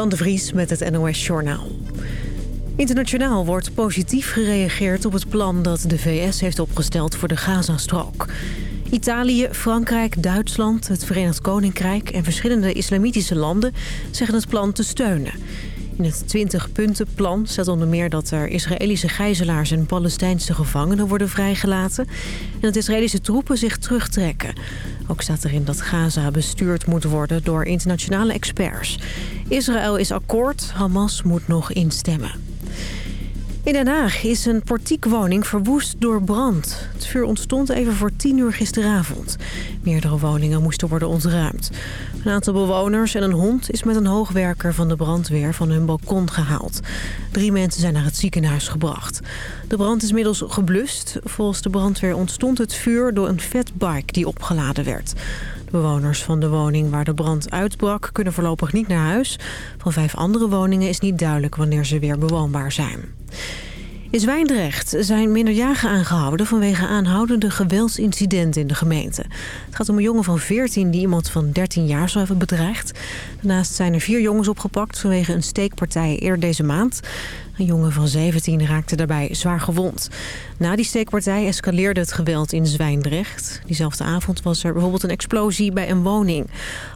Jan de Vries met het NOS Journaal. Internationaal wordt positief gereageerd op het plan dat de VS heeft opgesteld voor de Gazastrook. Italië, Frankrijk, Duitsland, het Verenigd Koninkrijk en verschillende islamitische landen zeggen het plan te steunen. In het 20-puntenplan staat onder meer dat er Israëlische gijzelaars en Palestijnse gevangenen worden vrijgelaten en dat Israëlische troepen zich terugtrekken. Ook staat erin dat Gaza bestuurd moet worden door internationale experts. Israël is akkoord, Hamas moet nog instemmen. In Den Haag is een portiekwoning verwoest door brand. Het vuur ontstond even voor tien uur gisteravond. Meerdere woningen moesten worden ontruimd. Een aantal bewoners en een hond is met een hoogwerker van de brandweer van hun balkon gehaald. Drie mensen zijn naar het ziekenhuis gebracht. De brand is middels geblust. Volgens de brandweer ontstond het vuur door een fatbike die opgeladen werd. Bewoners van de woning waar de brand uitbrak kunnen voorlopig niet naar huis. Van vijf andere woningen is niet duidelijk wanneer ze weer bewoonbaar zijn. In Zwijndrecht zijn minderjarigen aangehouden vanwege aanhoudende geweldsincidenten in de gemeente. Het gaat om een jongen van 14 die iemand van 13 jaar zou hebben bedreigd. Daarnaast zijn er vier jongens opgepakt vanwege een steekpartij eerder deze maand. Een jongen van 17 raakte daarbij zwaar gewond. Na die steekpartij escaleerde het geweld in Zwijndrecht. Diezelfde avond was er bijvoorbeeld een explosie bij een woning.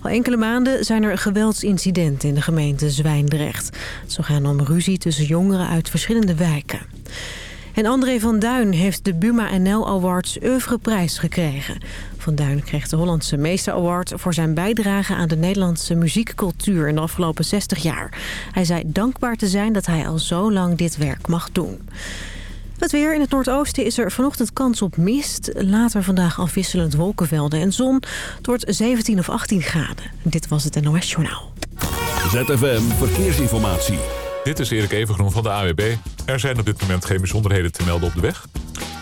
Al enkele maanden zijn er geweldsincidenten in de gemeente Zwijndrecht. Zo gaan om ruzie tussen jongeren uit verschillende wijken. En André van Duin heeft de Buma NL Awards Oeuvreprijs gekregen. Van Duin kreeg de Hollandse Meester Award voor zijn bijdrage aan de Nederlandse muziekcultuur in de afgelopen 60 jaar. Hij zei dankbaar te zijn dat hij al zo lang dit werk mag doen. Het weer in het noordoosten is er vanochtend kans op mist. Later vandaag afwisselend wolkenvelden en zon. Het wordt 17 of 18 graden. Dit was het NOS Journaal. ZFM Verkeersinformatie. Dit is Erik Evengroen van de AWB. Er zijn op dit moment geen bijzonderheden te melden op de weg.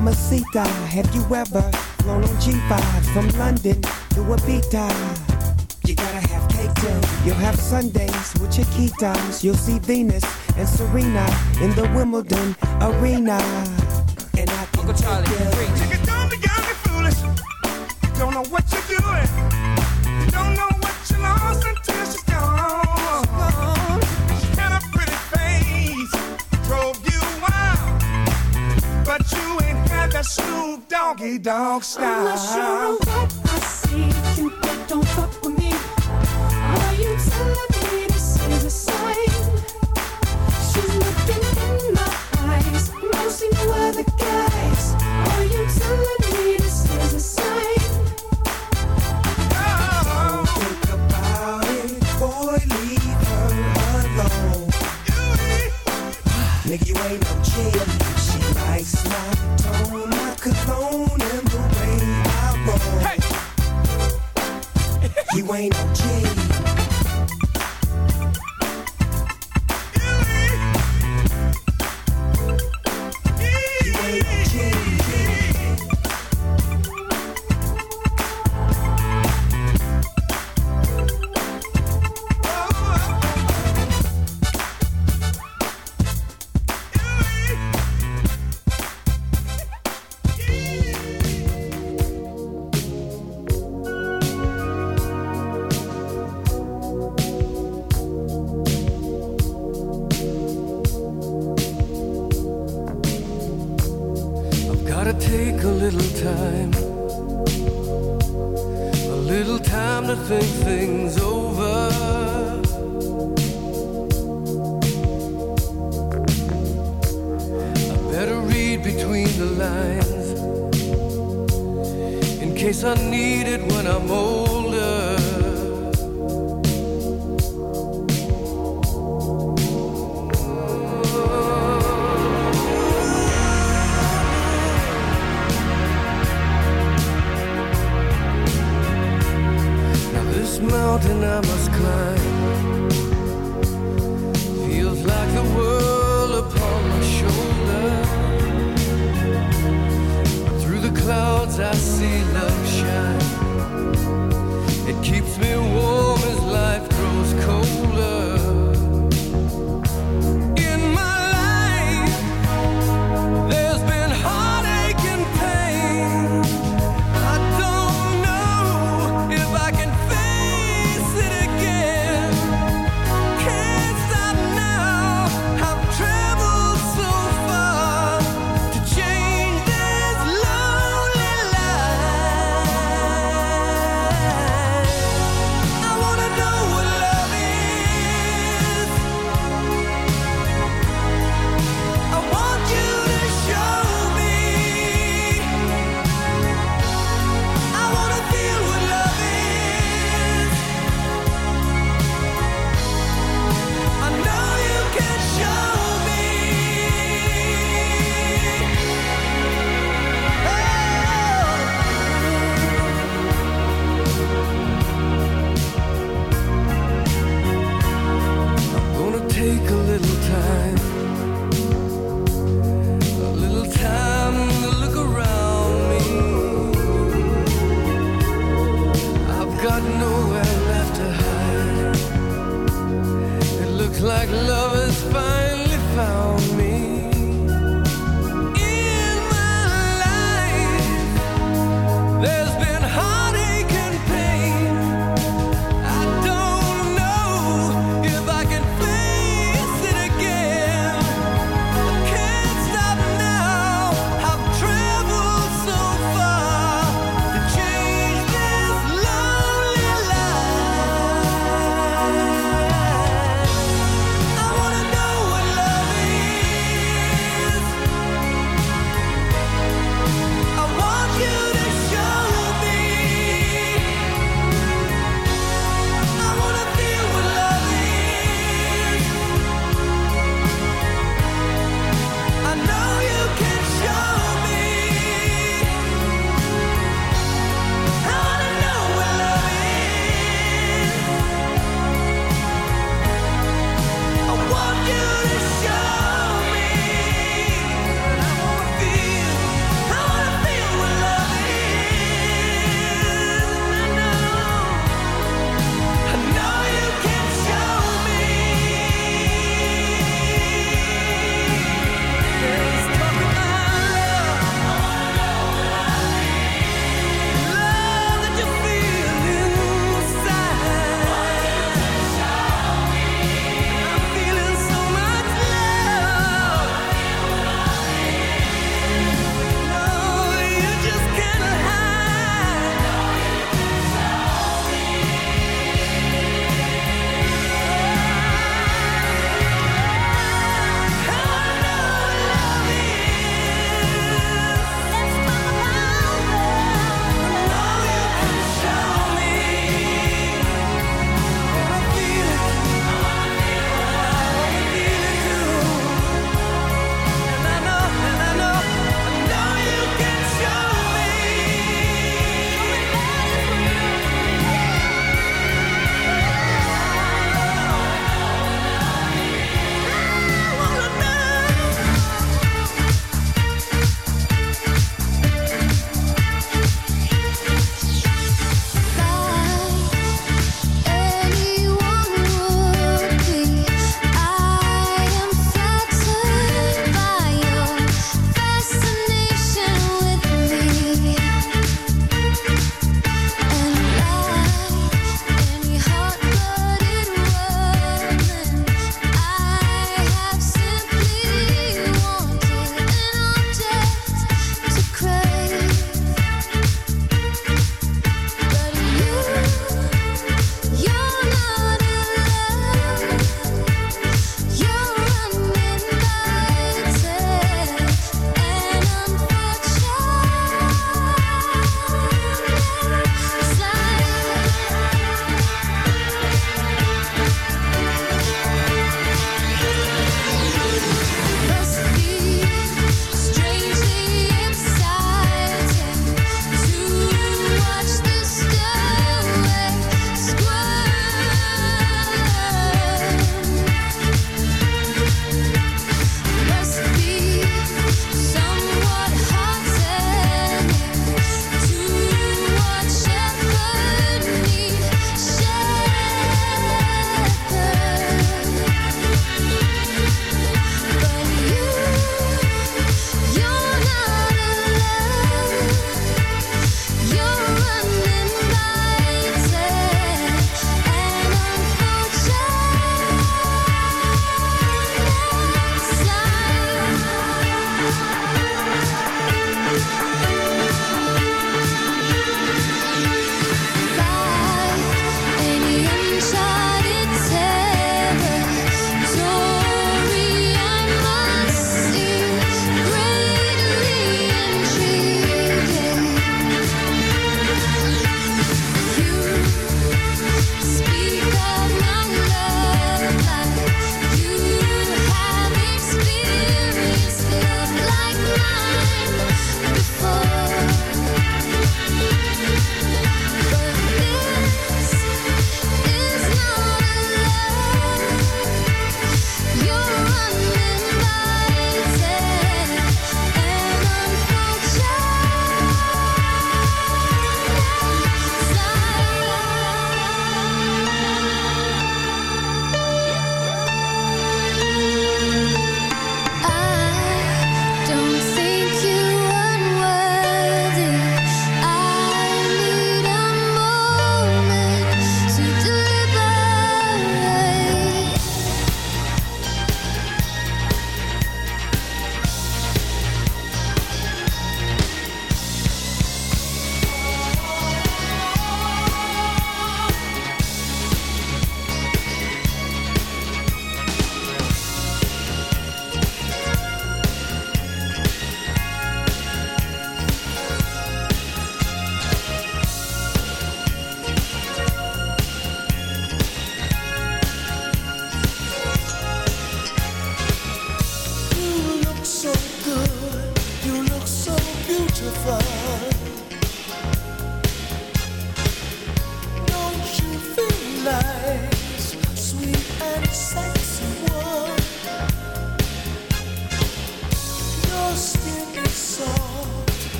mamacita, have you ever flown on G5 from London to Ibiza? You gotta have cake too. You'll have Sundays with your key times. You'll see Venus and Serena in the Wimbledon arena. And I can take you. Chicken, don't be young and foolish. You don't know what you're doing. Snoop Doggy Dog style. Ain't no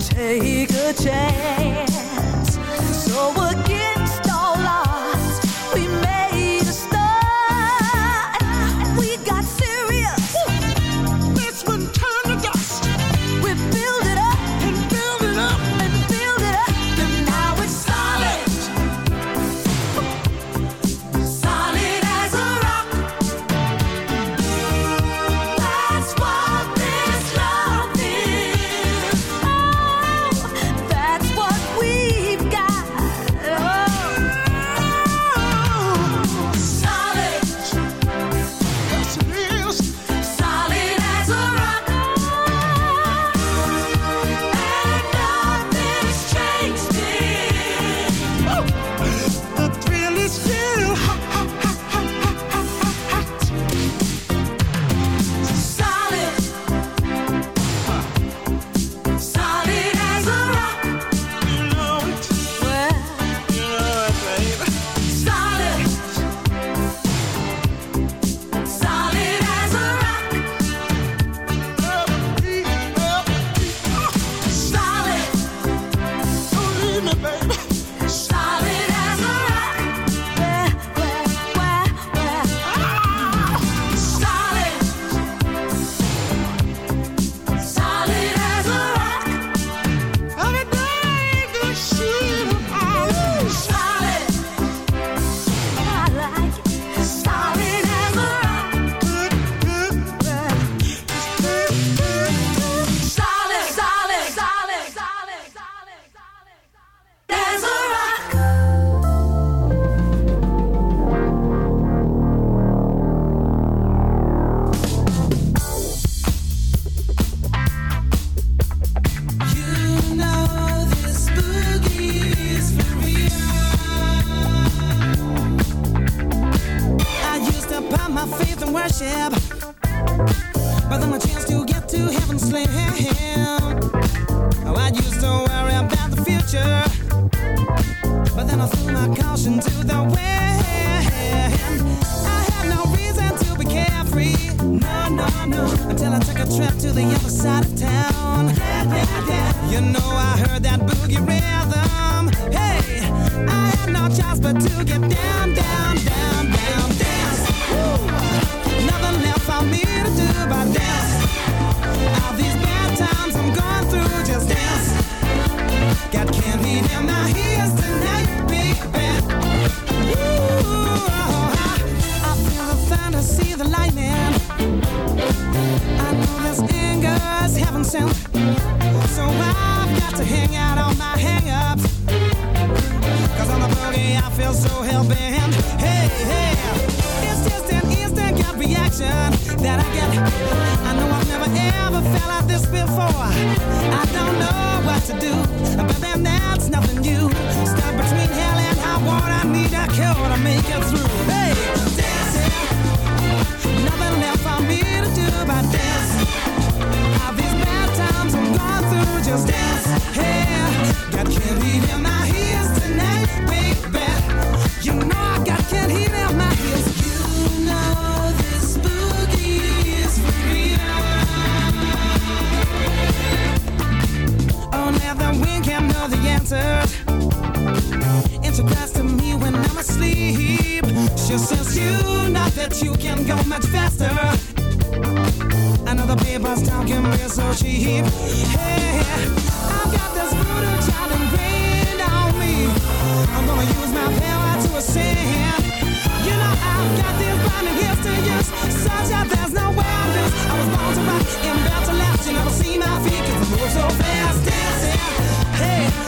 take a chance. So against she cries to me when I'm asleep. She says, You know that you can go much faster. Another paper's talking real so cheap. Hey, I've got this brutal child ingrained on me. I'm gonna use my power to ascend. You know I've got this blinding gifts to use, such that there's no way I lose. I was born to rock and built to last. You never see my feet 'cause I move so fast dancing. Hey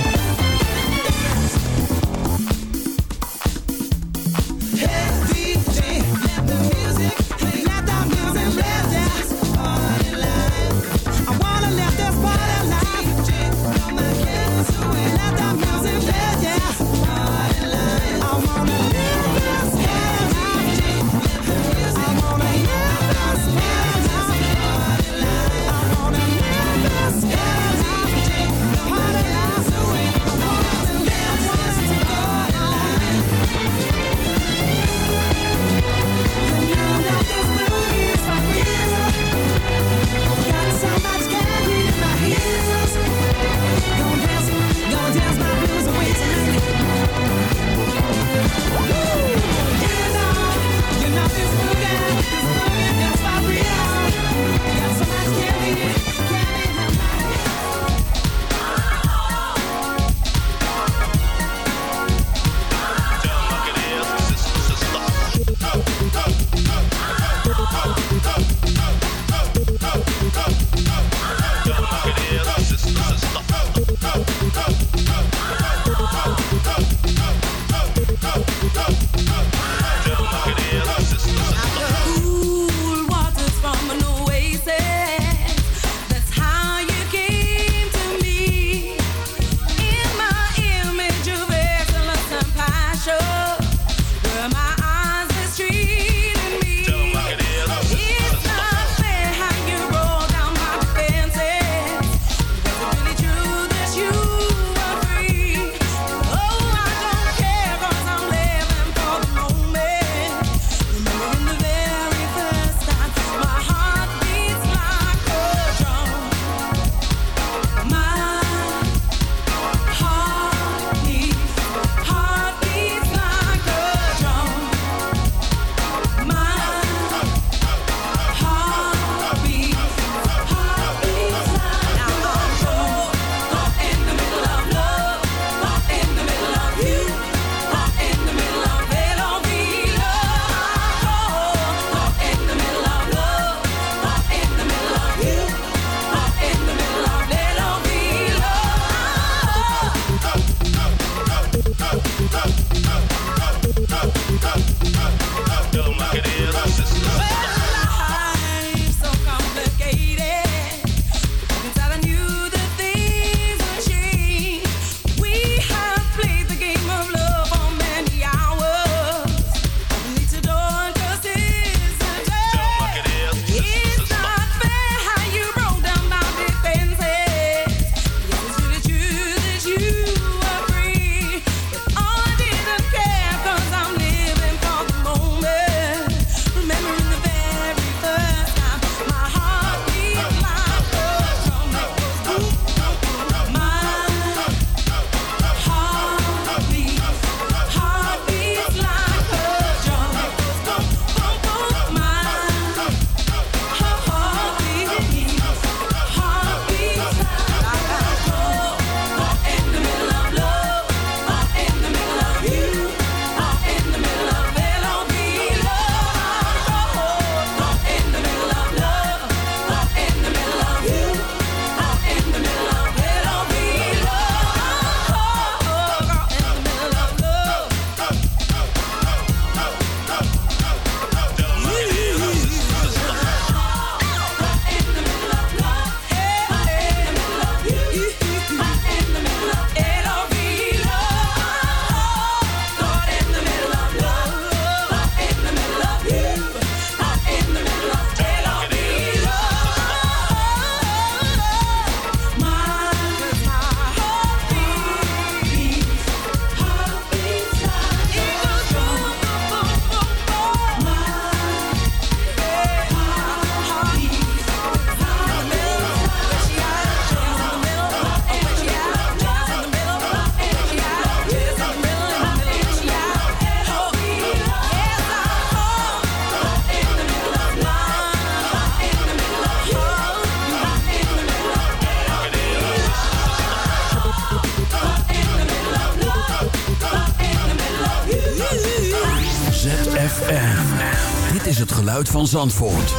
Is het geluid van Zandvoort.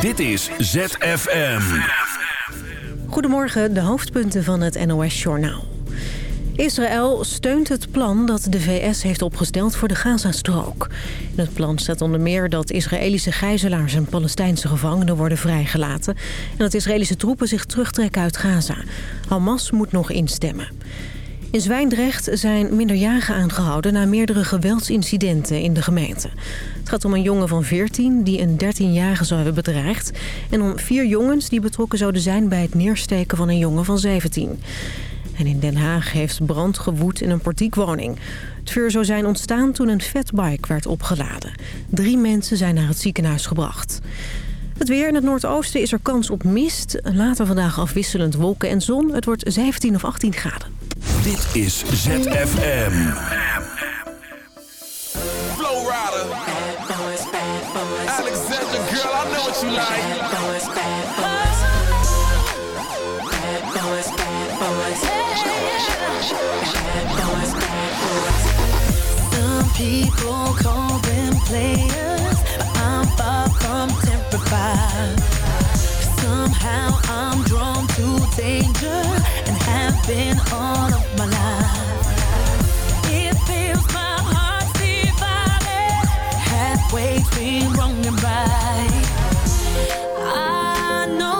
Dit is ZFM. Goedemorgen, de hoofdpunten van het NOS-journaal. Israël steunt het plan dat de VS heeft opgesteld voor de Gazastrook. In het plan staat onder meer dat Israëlische gijzelaars en Palestijnse gevangenen worden vrijgelaten... en dat Israëlische troepen zich terugtrekken uit Gaza. Hamas moet nog instemmen. In Zwijndrecht zijn minderjarigen aangehouden na meerdere geweldsincidenten in de gemeente. Het gaat om een jongen van 14 die een 13-jarige zou hebben bedreigd... en om vier jongens die betrokken zouden zijn bij het neersteken van een jongen van 17. En in Den Haag heeft brand gewoed in een portiekwoning. Het vuur zou zijn ontstaan toen een fatbike werd opgeladen. Drie mensen zijn naar het ziekenhuis gebracht. Het weer in het noordoosten is er kans op mist. Later vandaag afwisselend wolken en zon. Het wordt 17 of 18 graden. Dit is ZFM. Girl, I know what you like. Some people call them players, Somehow I'm drawn to danger and have been all of my life. It feels my between wrong and right. I know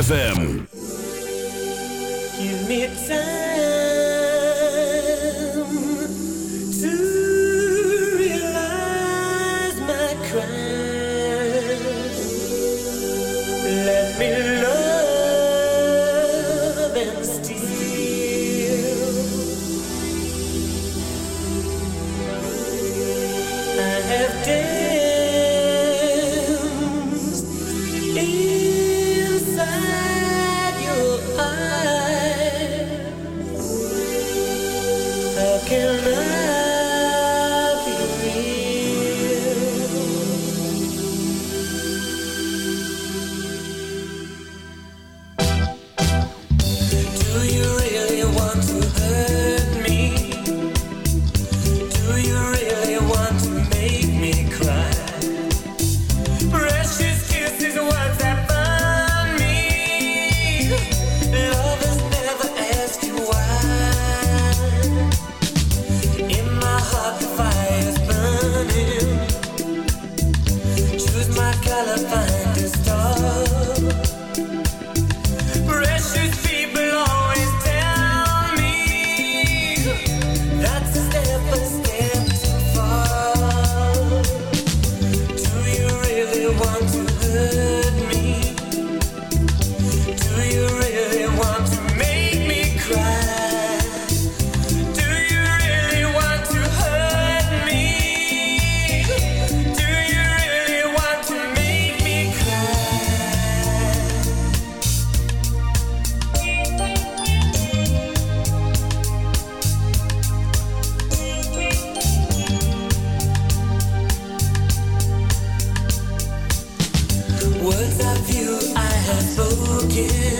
ZFM. words of you I have spoken.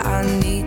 你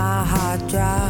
my heart drive